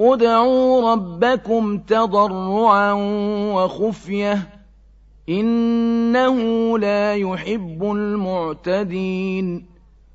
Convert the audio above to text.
ادْعُوا رَبَّكُمْ تَضَرُّعًا وَخُفْيَةً إِنَّهُ لَا يُحِبُّ الْمُعْتَدِينَ